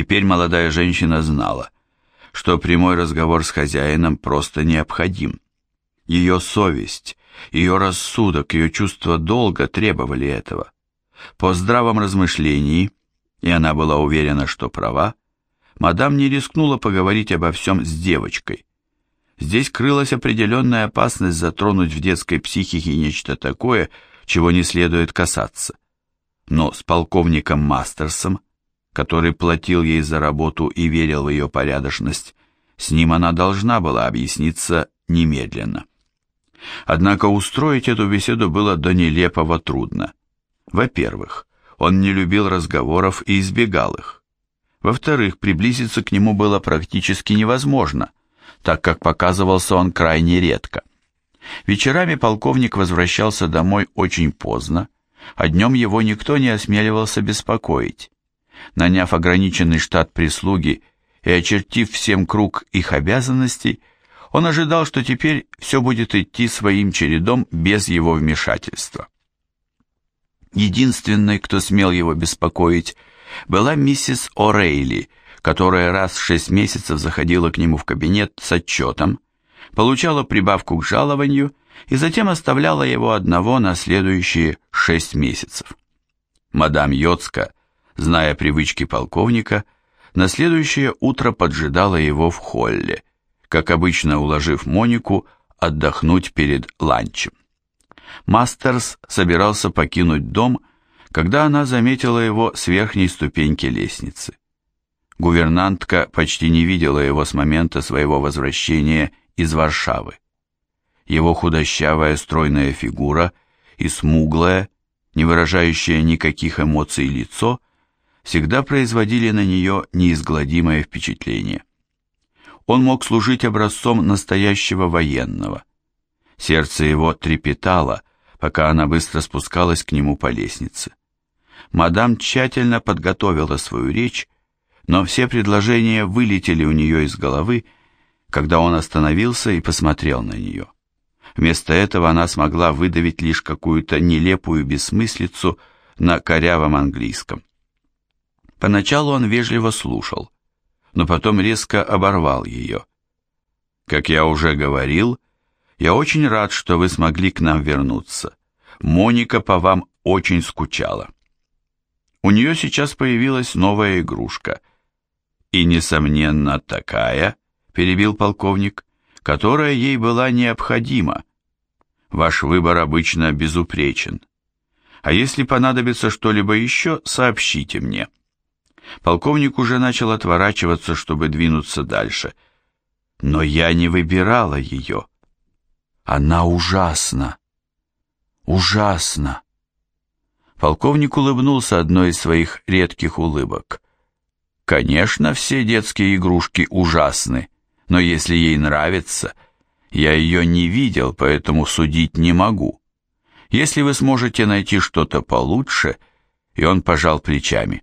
Теперь молодая женщина знала, что прямой разговор с хозяином просто необходим. Ее совесть, ее рассудок, ее чувство долга требовали этого. По здравом размышлении, и она была уверена, что права, мадам не рискнула поговорить обо всем с девочкой. Здесь крылась определенная опасность затронуть в детской психике нечто такое, чего не следует касаться. Но с полковником Мастерсом, который платил ей за работу и верил в ее порядочность, с ним она должна была объясниться немедленно. Однако устроить эту беседу было до нелепого трудно. Во-первых, он не любил разговоров и избегал их. Во-вторых, приблизиться к нему было практически невозможно, так как показывался он крайне редко. Вечерами полковник возвращался домой очень поздно, а днем его никто не осмеливался беспокоить. Наняв ограниченный штат прислуги и очертив всем круг их обязанностей, он ожидал, что теперь все будет идти своим чередом без его вмешательства. Единственной, кто смел его беспокоить, была миссис О'Рейли, которая раз в шесть месяцев заходила к нему в кабинет с отчетом, получала прибавку к жалованию и затем оставляла его одного на следующие шесть месяцев. Мадам Йоцка, зная привычки полковника, на следующее утро поджидала его в холле, как обычно уложив Монику отдохнуть перед ланчем. Мастерс собирался покинуть дом, когда она заметила его с верхней ступеньки лестницы. Гувернантка почти не видела его с момента своего возвращения из Варшавы. Его худощавая стройная фигура и смуглое, не выражающее никаких эмоций лицо, всегда производили на нее неизгладимое впечатление. Он мог служить образцом настоящего военного. Сердце его трепетало, пока она быстро спускалась к нему по лестнице. Мадам тщательно подготовила свою речь, но все предложения вылетели у нее из головы, когда он остановился и посмотрел на нее. Вместо этого она смогла выдавить лишь какую-то нелепую бессмыслицу на корявом английском. Поначалу он вежливо слушал, но потом резко оборвал ее. «Как я уже говорил, я очень рад, что вы смогли к нам вернуться. Моника по вам очень скучала. У нее сейчас появилась новая игрушка. И, несомненно, такая, перебил полковник, которая ей была необходима. Ваш выбор обычно безупречен. А если понадобится что-либо еще, сообщите мне. Полковник уже начал отворачиваться, чтобы двинуться дальше. Но я не выбирала ее. Она ужасна. Ужасно. Полковник улыбнулся одной из своих редких улыбок. Конечно, все детские игрушки ужасны, но если ей нравится, я ее не видел, поэтому судить не могу. Если вы сможете найти что-то получше, и он пожал плечами.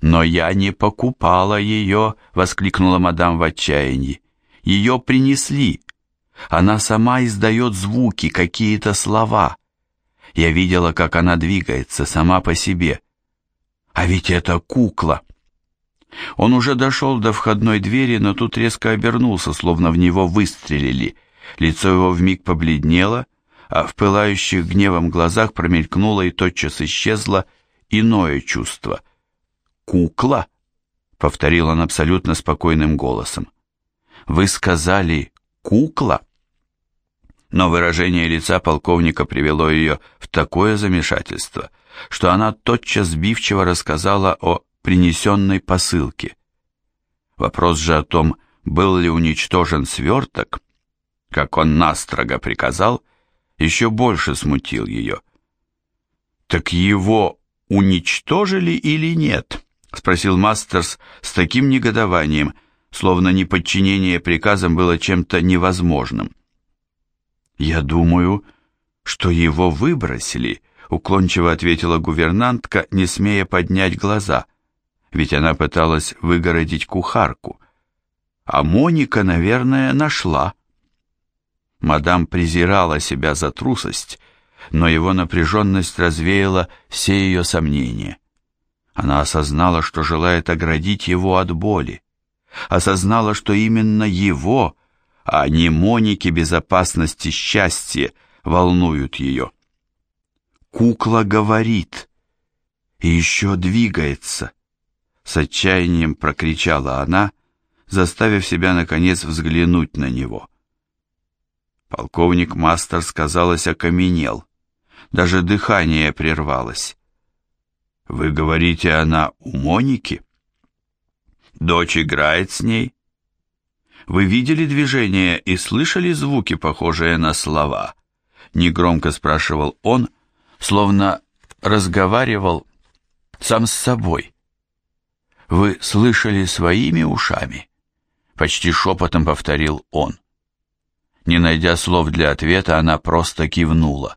«Но я не покупала ее!» — воскликнула мадам в отчаянии. «Ее принесли. Она сама издает звуки, какие-то слова. Я видела, как она двигается сама по себе. А ведь это кукла!» Он уже дошел до входной двери, но тут резко обернулся, словно в него выстрелили. Лицо его вмиг побледнело, а в пылающих гневом глазах промелькнуло и тотчас исчезло иное чувство — «Кукла?» — повторил он абсолютно спокойным голосом. «Вы сказали «кукла»?» Но выражение лица полковника привело ее в такое замешательство, что она тотчас сбивчиво рассказала о принесенной посылке. Вопрос же о том, был ли уничтожен сверток, как он настрого приказал, еще больше смутил ее. «Так его уничтожили или нет?» — спросил Мастерс с таким негодованием, словно неподчинение приказам было чем-то невозможным. «Я думаю, что его выбросили», — уклончиво ответила гувернантка, не смея поднять глаза, ведь она пыталась выгородить кухарку. А Моника, наверное, нашла. Мадам презирала себя за трусость, но его напряженность развеяла все ее сомнения. Она осознала, что желает оградить его от боли. Осознала, что именно его, а не Моники безопасности счастья, волнуют ее. Кукла говорит и еще двигается. С отчаянием прокричала она, заставив себя, наконец, взглянуть на него. Полковник Мастерс, казалось, окаменел. Даже дыхание прервалось. «Вы говорите, она у Моники?» «Дочь играет с ней?» «Вы видели движение и слышали звуки, похожие на слова?» Негромко спрашивал он, словно разговаривал сам с собой. «Вы слышали своими ушами?» Почти шепотом повторил он. Не найдя слов для ответа, она просто кивнула.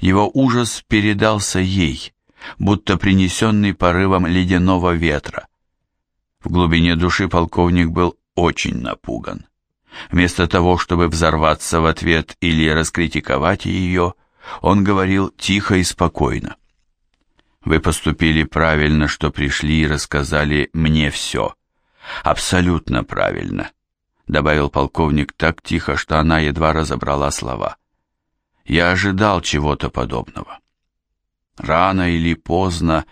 Его ужас передался ей, будто принесенный порывом ледяного ветра. В глубине души полковник был очень напуган. Вместо того, чтобы взорваться в ответ или раскритиковать ее, он говорил тихо и спокойно. «Вы поступили правильно, что пришли и рассказали мне все. Абсолютно правильно», — добавил полковник так тихо, что она едва разобрала слова. «Я ожидал чего-то подобного. Рано или поздно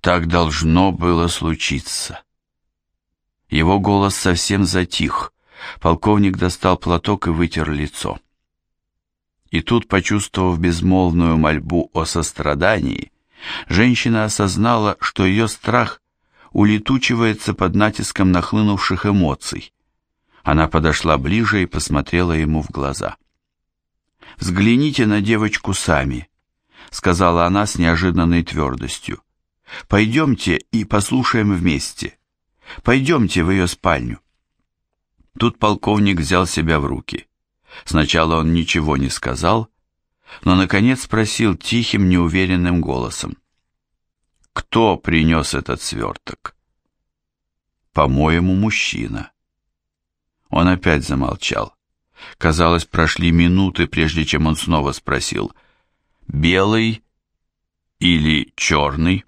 так должно было случиться». Его голос совсем затих. Полковник достал платок и вытер лицо. И тут, почувствовав безмолвную мольбу о сострадании, женщина осознала, что ее страх улетучивается под натиском нахлынувших эмоций. Она подошла ближе и посмотрела ему в глаза. «Взгляните на девочку сами», — сказала она с неожиданной твердостью. «Пойдемте и послушаем вместе. Пойдемте в ее спальню». Тут полковник взял себя в руки. Сначала он ничего не сказал, но, наконец, спросил тихим, неуверенным голосом. «Кто принес этот сверток?» «По-моему, мужчина». Он опять замолчал. Казалось, прошли минуты, прежде чем он снова спросил. «Белый или черный?»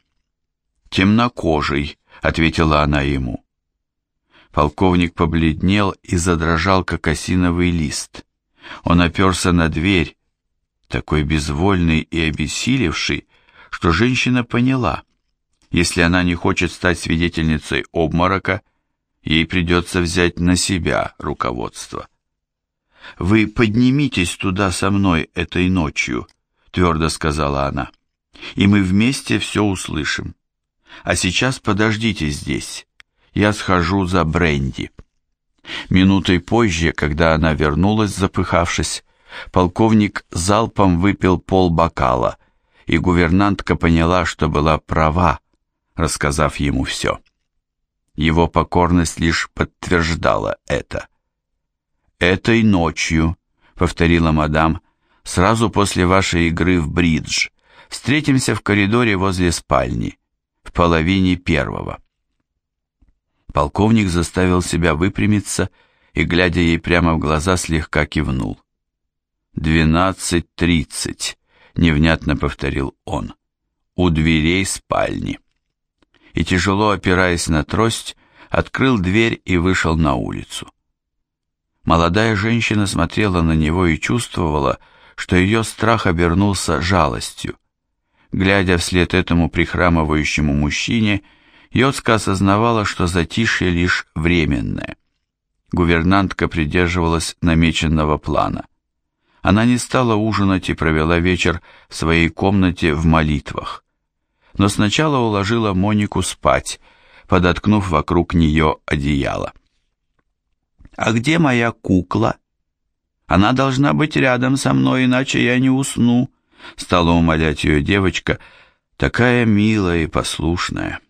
«Темнокожий», — ответила она ему. Полковник побледнел и задрожал, как осиновый лист. Он оперся на дверь, такой безвольный и обессилевший, что женщина поняла, если она не хочет стать свидетельницей обморока, ей придется взять на себя руководство. «Вы поднимитесь туда со мной этой ночью», — твердо сказала она, — «и мы вместе все услышим. А сейчас подождите здесь, я схожу за бренди». Минутой позже, когда она вернулась, запыхавшись, полковник залпом выпил пол бокала, и гувернантка поняла, что была права, рассказав ему все. Его покорность лишь подтверждала это. «Этой ночью», — повторила мадам, — «сразу после вашей игры в бридж, встретимся в коридоре возле спальни, в половине первого». Полковник заставил себя выпрямиться и, глядя ей прямо в глаза, слегка кивнул. «Двенадцать тридцать», — невнятно повторил он, — «у дверей спальни». И, тяжело опираясь на трость, открыл дверь и вышел на улицу. Молодая женщина смотрела на него и чувствовала, что ее страх обернулся жалостью. Глядя вслед этому прихрамывающему мужчине, Йоцка осознавала, что затишье лишь временное. Гувернантка придерживалась намеченного плана. Она не стала ужинать и провела вечер в своей комнате в молитвах. Но сначала уложила Монику спать, подоткнув вокруг нее одеяло. «А где моя кукла? Она должна быть рядом со мной, иначе я не усну», стала умолять ее девочка, такая милая и послушная.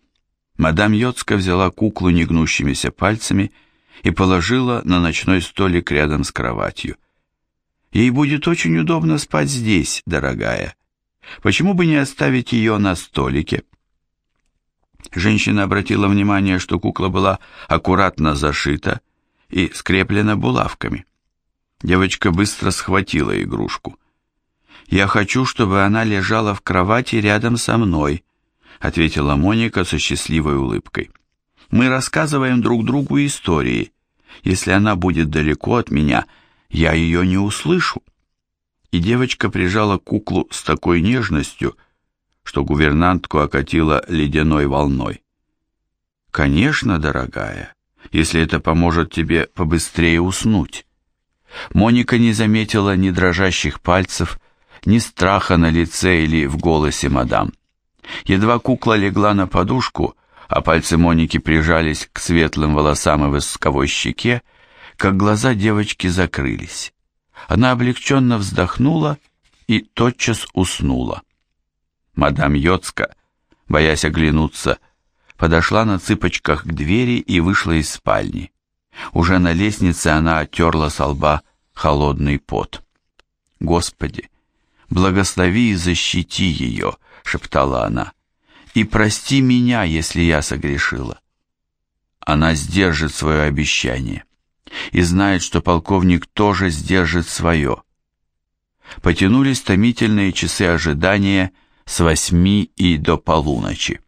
Мадам Йоцка взяла куклу негнущимися пальцами и положила на ночной столик рядом с кроватью. «Ей будет очень удобно спать здесь, дорогая. Почему бы не оставить ее на столике?» Женщина обратила внимание, что кукла была аккуратно зашита и скреплена булавками. Девочка быстро схватила игрушку. «Я хочу, чтобы она лежала в кровати рядом со мной», ответила Моника со счастливой улыбкой. Мы рассказываем друг другу истории. Если она будет далеко от меня, я ее не услышу. И девочка прижала куклу с такой нежностью, что гувернантку окатила ледяной волной. «Конечно, дорогая, если это поможет тебе побыстрее уснуть». Моника не заметила ни дрожащих пальцев, ни страха на лице или в голосе мадам. Едва кукла легла на подушку, а пальцы Моники прижались к светлым волосам и восковой щеке, как глаза девочки закрылись. Она облегченно вздохнула и тотчас уснула. Мадам Йоцка, боясь оглянуться, подошла на цыпочках к двери и вышла из спальни. Уже на лестнице она оттерла со лба холодный пот. «Господи, благослови и защити ее», — шептала она, — «и прости меня, если я согрешила». Она сдержит свое обещание и знает, что полковник тоже сдержит свое. Потянулись томительные часы ожидания с восьми и до полуночи.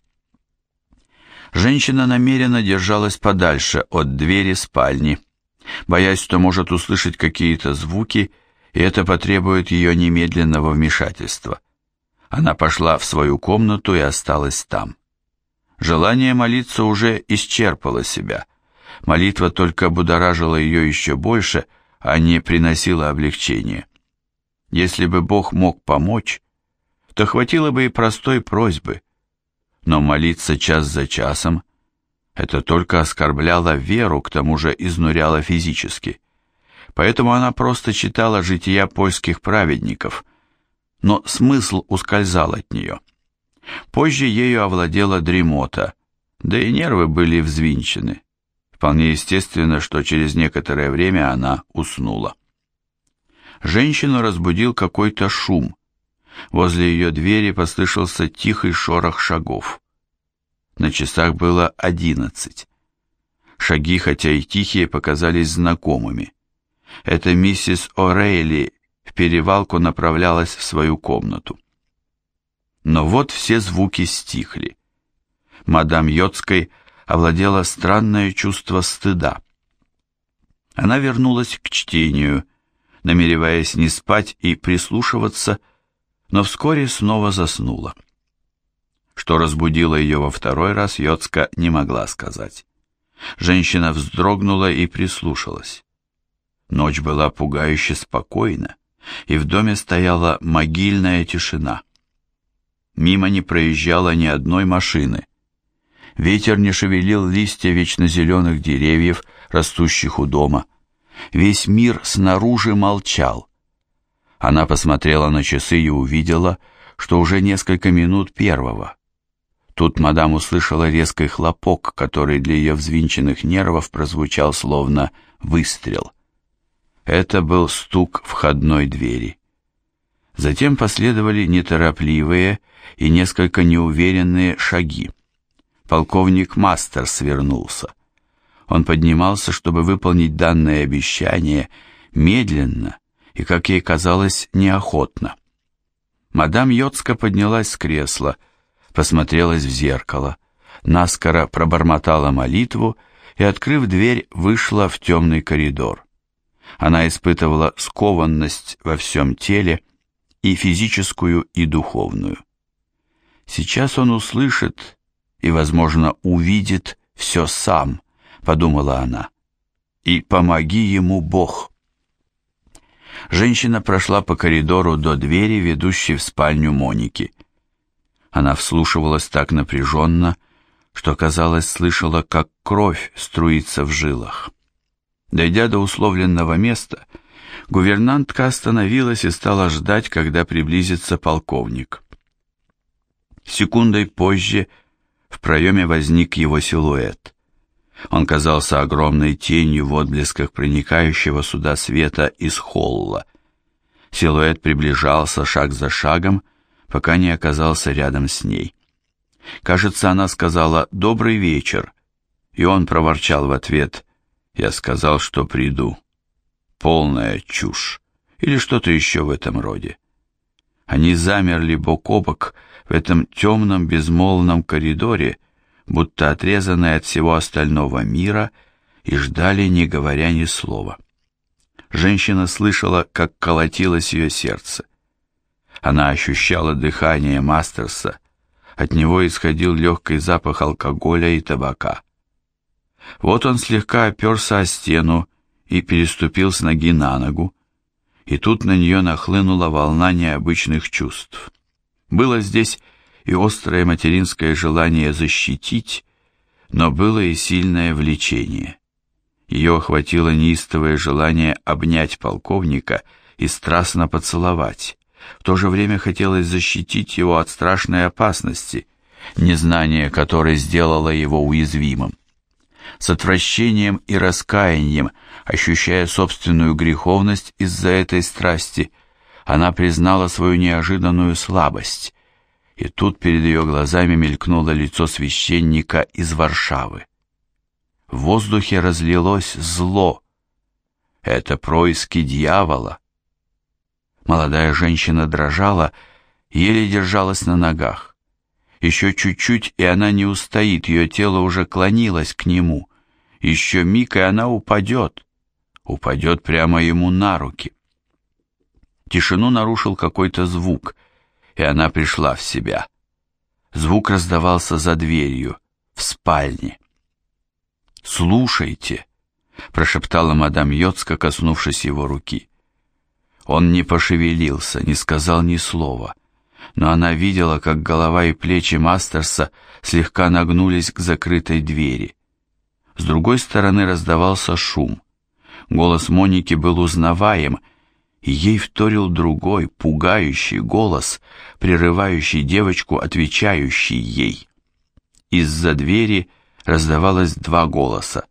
Женщина намеренно держалась подальше от двери спальни, боясь, что может услышать какие-то звуки, и это потребует ее немедленного вмешательства. Она пошла в свою комнату и осталась там. Желание молиться уже исчерпало себя. Молитва только будоражила ее еще больше, а не приносила облегчения. Если бы Бог мог помочь, то хватило бы и простой просьбы, но молиться час за часом – это только оскорбляло веру, к тому же изнуряло физически. Поэтому она просто читала жития польских праведников, но смысл ускользал от нее. Позже ею овладела дремота, да и нервы были взвинчены. Вполне естественно, что через некоторое время она уснула. Женщину разбудил какой-то шум, Возле ее двери послышался тихий шорох шагов. На часах было одиннадцать. Шаги, хотя и тихие, показались знакомыми. Это миссис О'Рейли в перевалку направлялась в свою комнату. Но вот все звуки стихли. Мадам Йотской овладело странное чувство стыда. Она вернулась к чтению, намереваясь не спать и прислушиваться но вскоре снова заснула. Что разбудило ее во второй раз, Йоцка не могла сказать. Женщина вздрогнула и прислушалась. Ночь была пугающе спокойна, и в доме стояла могильная тишина. Мимо не проезжало ни одной машины. Ветер не шевелил листья вечно зеленых деревьев, растущих у дома. Весь мир снаружи молчал. Она посмотрела на часы и увидела, что уже несколько минут первого. Тут мадам услышала резкий хлопок, который для ее взвинченных нервов прозвучал словно выстрел. Это был стук входной двери. Затем последовали неторопливые и несколько неуверенные шаги. Полковник Мастер свернулся. Он поднимался, чтобы выполнить данное обещание, медленно, и, как ей казалось, неохотно. Мадам Йоцка поднялась с кресла, посмотрелась в зеркало, наскоро пробормотала молитву и, открыв дверь, вышла в темный коридор. Она испытывала скованность во всем теле, и физическую, и духовную. Сейчас он услышит и, возможно, увидит все сам, подумала она. И помоги ему Бог. Женщина прошла по коридору до двери, ведущей в спальню Моники. Она вслушивалась так напряженно, что, казалось, слышала, как кровь струится в жилах. Дойдя до условленного места, гувернантка остановилась и стала ждать, когда приблизится полковник. Секундой позже в проеме возник его силуэт. Он казался огромной тенью в отблесках проникающего сюда света из холла. Силуэт приближался шаг за шагом, пока не оказался рядом с ней. Кажется, она сказала «добрый вечер», и он проворчал в ответ «я сказал, что приду». Полная чушь или что-то еще в этом роде. Они замерли бок о бок в этом темном безмолвном коридоре, будто отрезанные от всего остального мира, и ждали, не говоря ни слова. Женщина слышала, как колотилось ее сердце. Она ощущала дыхание Мастерса, от него исходил легкий запах алкоголя и табака. Вот он слегка оперся о стену и переступил с ноги на ногу, и тут на нее нахлынула волна необычных чувств. Было здесь и острое материнское желание защитить, но было и сильное влечение. Ее охватило неистовое желание обнять полковника и страстно поцеловать. В то же время хотелось защитить его от страшной опасности, незнание которой сделало его уязвимым. С отвращением и раскаянием, ощущая собственную греховность из-за этой страсти, она признала свою неожиданную слабость, и тут перед ее глазами мелькнуло лицо священника из Варшавы. В воздухе разлилось зло. Это происки дьявола. Молодая женщина дрожала, еле держалась на ногах. Еще чуть-чуть, и она не устоит, ее тело уже клонилось к нему. Еще миг, и она упадет. Упадет прямо ему на руки. Тишину нарушил какой-то звук, и она пришла в себя. Звук раздавался за дверью, в спальне. «Слушайте», — прошептала мадам Йоцка, коснувшись его руки. Он не пошевелился, не сказал ни слова, но она видела, как голова и плечи Мастерса слегка нагнулись к закрытой двери. С другой стороны раздавался шум. Голос Моники был узнаваем, ей вторил другой, пугающий голос, прерывающий девочку, отвечающий ей. Из-за двери раздавалось два голоса.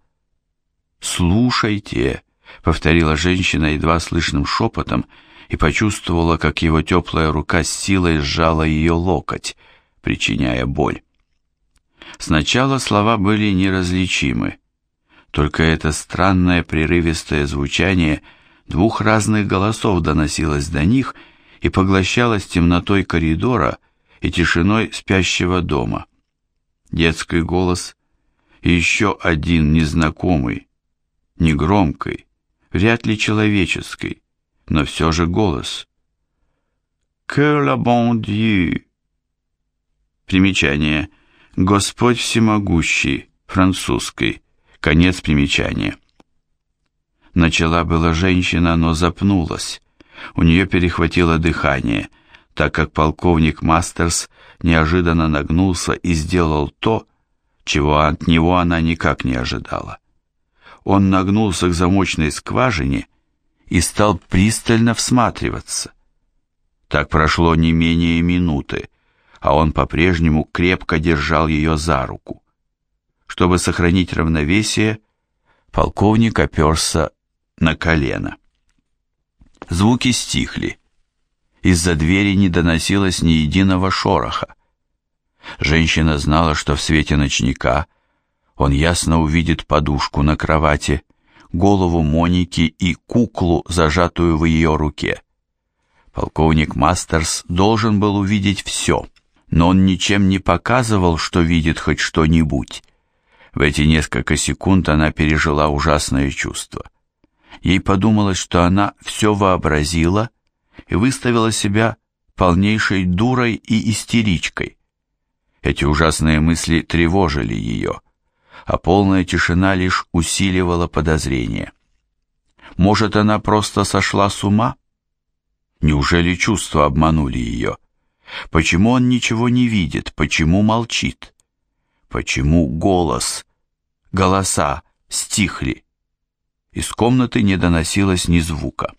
«Слушайте», — повторила женщина едва слышным шепотом и почувствовала, как его теплая рука с силой сжала ее локоть, причиняя боль. Сначала слова были неразличимы, только это странное прерывистое звучание двух разных голосов доносилось до них и поглощалось темнотой коридора и тишиной спящего дома. Детский голос и еще один незнакомый, негромкий, вряд ли человеческий, но все же голос. «Que la bon Dieu!» Примечание. «Господь всемогущий», французский. Конец примечания. Начала была женщина, но запнулась. У нее перехватило дыхание, так как полковник Мастерс неожиданно нагнулся и сделал то, чего от него она никак не ожидала. Он нагнулся к замочной скважине и стал пристально всматриваться. Так прошло не менее минуты, а он по-прежнему крепко держал ее за руку. Чтобы сохранить равновесие, полковник оперся на колено. Звуки стихли. Из-за двери не доносилось ни единого шороха. Женщина знала, что в свете ночника он ясно увидит подушку на кровати, голову Моники и куклу, зажатую в ее руке. Полковник Мастерс должен был увидеть все, но он ничем не показывал, что видит хоть что-нибудь. В эти несколько секунд она пережила ужасное чувство. Ей подумалось, что она все вообразила и выставила себя полнейшей дурой и истеричкой. Эти ужасные мысли тревожили ее, а полная тишина лишь усиливала подозрение. Может, она просто сошла с ума? Неужели чувства обманули ее? Почему он ничего не видит? Почему молчит? Почему голос, голоса стихли? Из комнаты не доносилось ни звука.